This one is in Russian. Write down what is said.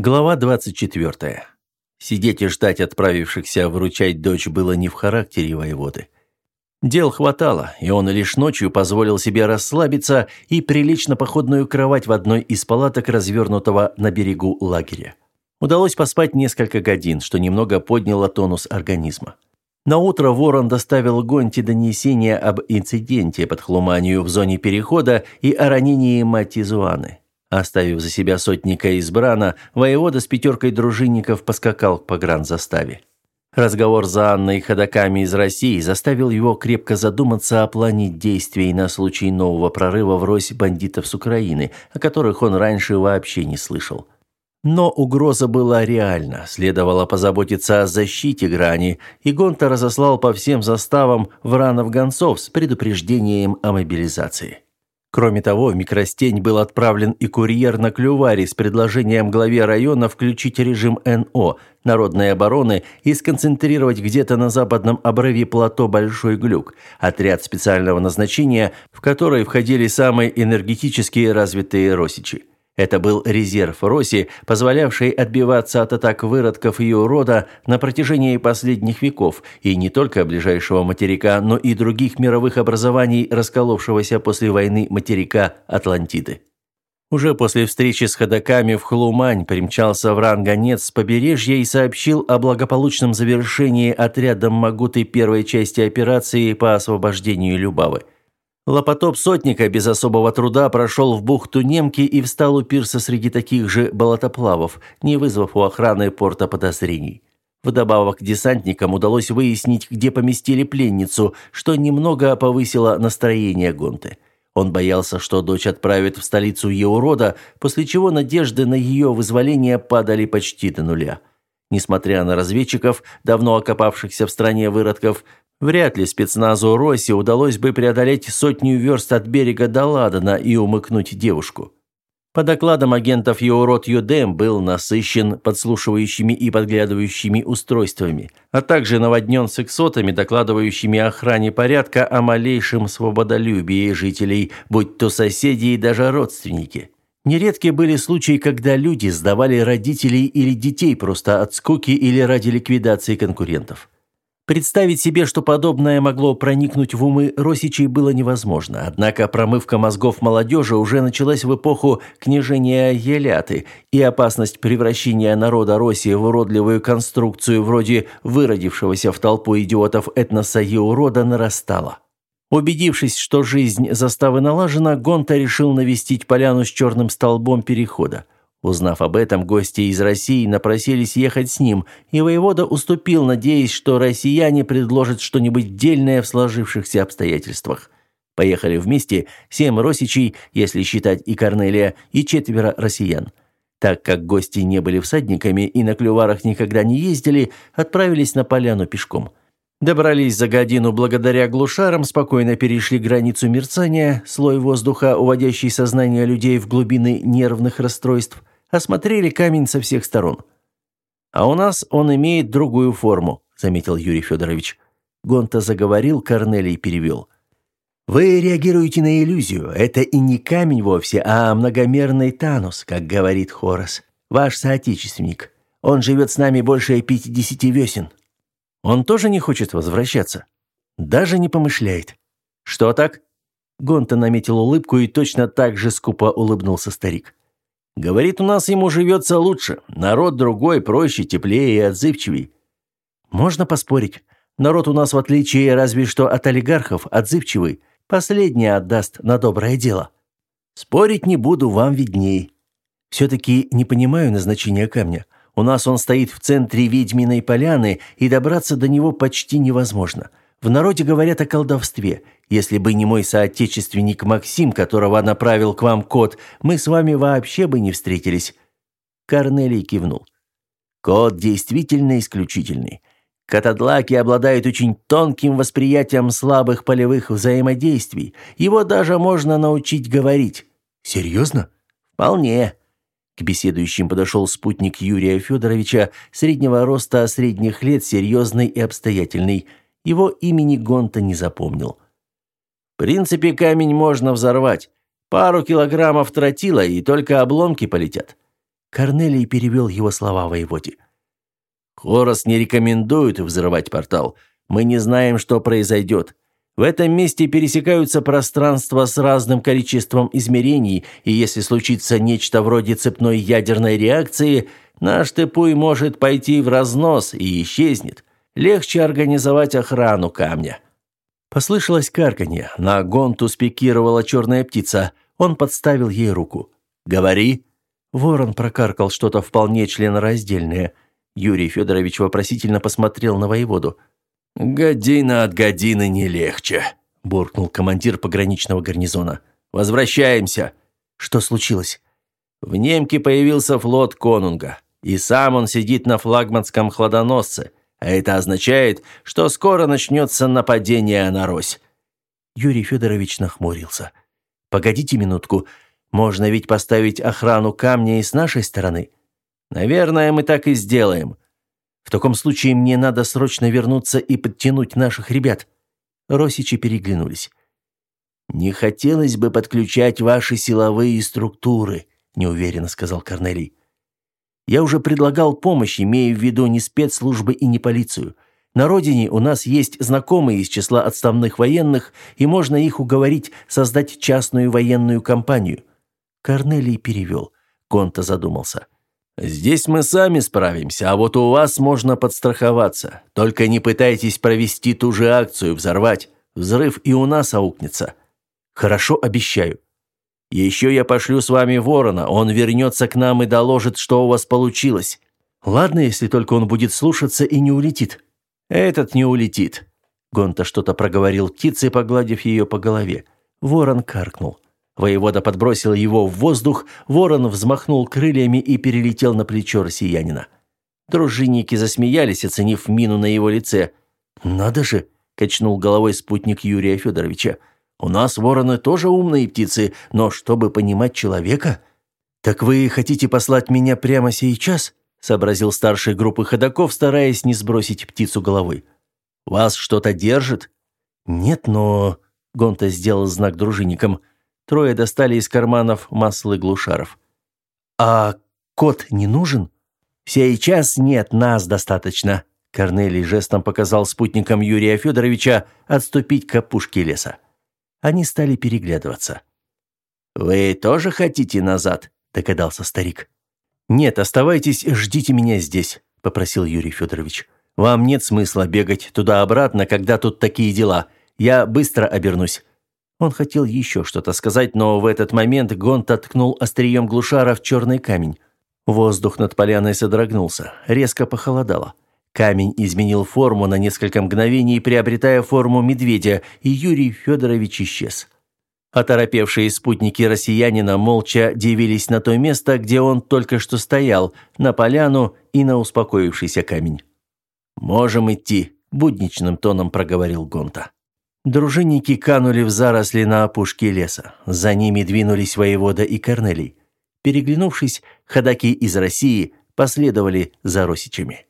Глава 24. Сидеть и ждать отправившихся выручать дочь было не в характере воеводы. Дел хватало, и он лишь ночью позволил себе расслабиться и прилечь на походную кровать в одной из палаток, развернутого на берегу лагеря. Удалось поспать несколько годин, что немного подняло тонус организма. На утро Ворон доставил Гонти донесение об инциденте под Хлуманию в зоне перехода и о ранении Матизуаны. Оставив за себя сотника из Брана, воевода с пятеркой дружинников поскакал к погранзаставе. Разговор за Анной и ходоками из России заставил его крепко задуматься о плане действий на случай нового прорыва в рось бандитов с Украины, о которых он раньше вообще не слышал. Но угроза была реальна, следовало позаботиться о защите грани, и Гонта разослал по всем заставам вранов-гонцов с предупреждением о мобилизации. Кроме того, в Микростень был отправлен и курьер на Клюваре с предложением главе района включить режим НО, народной обороны, и сконцентрировать где-то на западном обрыве плато Большой Глюк, отряд специального назначения, в который входили самые энергетически развитые росичи. Это был резерв Роси, позволявший отбиваться от атак выродков ее рода на протяжении последних веков, и не только ближайшего материка, но и других мировых образований, расколовшегося после войны материка Атлантиды. Уже после встречи с ходоками в Хлумань примчался вран-гонец с побережья и сообщил о благополучном завершении отрядом Магуты первой части операции по освобождению Любавы. Лопотоп сотника без особого труда прошел в бухту Немки и встал у пирса среди таких же болотоплавов, не вызвав у охраны порта подозрений. Вдобавок десантникам удалось выяснить, где поместили пленницу, что немного повысило настроение Гонты. Он боялся, что дочь отправят в столицу его рода, после чего надежды на ее вызволение падали почти до нуля. Несмотря на разведчиков, давно окопавшихся в стране выродков, Вряд ли спецназу Росси удалось бы преодолеть сотню верст от берега до Ладана и умыкнуть девушку. По докладам агентов Еурот Юдем был насыщен подслушивающими и подглядывающими устройствами, а также наводнен сексотами, докладывающими охране порядка о малейшем свободолюбии жителей, будь то соседи и даже родственники. Нередки были случаи, когда люди сдавали родителей или детей просто от скуки или ради ликвидации конкурентов. Представить себе, что подобное могло проникнуть в умы Росичей, было невозможно. Однако промывка мозгов молодежи уже началась в эпоху княжения Еляты, и опасность превращения народа России в уродливую конструкцию вроде выродившегося в толпу идиотов этноса Еурода нарастала. Убедившись, что жизнь заставы налажена, Гонта решил навестить поляну с черным столбом перехода. Узнав об этом, гости из России напросились ехать с ним, и воевода уступил, надеясь, что россияне предложат что-нибудь дельное в сложившихся обстоятельствах. Поехали вместе семь росичей, если считать и Корнелия, и четверо россиян. Так как гости не были всадниками и на клюварах никогда не ездили, отправились на поляну пешком. Добрались за годину благодаря глушарам, спокойно перешли границу мерцания, слой воздуха, уводящий сознание людей в глубины нервных расстройств, осмотрели камень со всех сторон. «А у нас он имеет другую форму», — заметил Юрий Федорович. Гонта заговорил, Корнелий перевел. «Вы реагируете на иллюзию. Это и не камень вовсе, а многомерный Танус, как говорит Хорос. Ваш соотечественник. Он живет с нами больше пятидесяти весен». «Он тоже не хочет возвращаться?» «Даже не помышляет». «Что так?» Гонта наметил улыбку, и точно так же скупо улыбнулся старик. Говорит, у нас ему живется лучше. Народ другой, проще, теплее и отзывчивей. Можно поспорить. Народ у нас, в отличие разве что от олигархов, отзывчивый. Последнее отдаст на доброе дело. Спорить не буду, вам видней. Все-таки не понимаю назначения камня. У нас он стоит в центре ведьминой поляны, и добраться до него почти невозможно. В народе говорят о колдовстве. Если бы не мой соотечественник Максим, которого направил к вам кот, мы с вами вообще бы не встретились». Корнелий кивнул. «Кот действительно исключительный. Катадлаки обладают очень тонким восприятием слабых полевых взаимодействий. Его даже можно научить говорить». «Серьезно?» «Вполне». К беседующим подошел спутник Юрия Федоровича, среднего роста, средних лет, серьезный и обстоятельный – его имени Гонта не запомнил. В принципе, камень можно взорвать. Пару килограммов тротила, и только обломки полетят. Корнелий перевел его слова воеводе. «Хорос не рекомендует взрывать портал. Мы не знаем, что произойдет. В этом месте пересекаются пространства с разным количеством измерений, и если случится нечто вроде цепной ядерной реакции, наш Тепуй может пойти в разнос и исчезнет. Легче организовать охрану камня». Послышалось карканье. На гонту спикировала черная птица. Он подставил ей руку. «Говори». Ворон прокаркал что-то вполне членораздельное. Юрий Федорович вопросительно посмотрел на воеводу. «Година от годины не легче», – буркнул командир пограничного гарнизона. «Возвращаемся». «Что случилось?» В Немке появился флот Конунга, и сам он сидит на флагманском хладоносце, а это означает, что скоро начнется нападение на Рось. Юрий Федорович нахмурился. «Погодите минутку, можно ведь поставить охрану камня и с нашей стороны?» «Наверное, мы так и сделаем. В таком случае мне надо срочно вернуться и подтянуть наших ребят». Росичи переглянулись. «Не хотелось бы подключать ваши силовые структуры», – неуверенно сказал Корнелий. «Я уже предлагал помощь, имея в виду не спецслужбы и не полицию. На родине у нас есть знакомые из числа отставных военных, и можно их уговорить создать частную военную компанию». Корнелий перевел. Конта задумался. Здесь мы сами справимся, а вот у вас можно подстраховаться. Только не пытайтесь провести ту же акцию, взорвать. Взрыв и у нас аукнется. Хорошо, обещаю. Еще я пошлю с вами ворона, он вернется к нам и доложит, что у вас получилось. Ладно, если только он будет слушаться и не улетит. Этот не улетит. Гонта что-то проговорил птице, погладив ее по голове. Ворон каркнул. Воевода подбросил его в воздух, ворон взмахнул крыльями и перелетел на плечо россиянина. Дружинники засмеялись, оценив мину на его лице. «Надо же!» – качнул головой спутник Юрия Федоровича. «У нас вороны тоже умные птицы, но чтобы понимать человека...» «Так вы хотите послать меня прямо сейчас?» – сообразил старший группы ходаков, стараясь не сбросить птицу головой. «Вас что-то держит?» «Нет, но...» – Гонта сделал знак дружинникам – Трое достали из карманов маслы глушаров. «А кот не нужен?» «Сейчас нет, нас достаточно», – Корнелий жестом показал спутникам Юрия Федоровича отступить к опушке леса. Они стали переглядываться. «Вы тоже хотите назад?» – догадался старик. «Нет, оставайтесь, ждите меня здесь», – попросил Юрий Федорович. «Вам нет смысла бегать туда-обратно, когда тут такие дела. Я быстро обернусь. Он хотел еще что-то сказать, но в этот момент Гонт ткнул острием глушара в черный камень. Воздух над поляной содрогнулся, резко похолодало. Камень изменил форму на несколько мгновений, приобретая форму медведя, и Юрий Федорович исчез. Оторопевшие спутники россиянина молча дивились на то место, где он только что стоял, на поляну и на успокоившийся камень. «Можем идти», – будничным тоном проговорил Гонта. Дружинники канули в заросли на опушке леса. За ними двинулись воевода и Корнелий. Переглянувшись, ходаки из России последовали за росичами.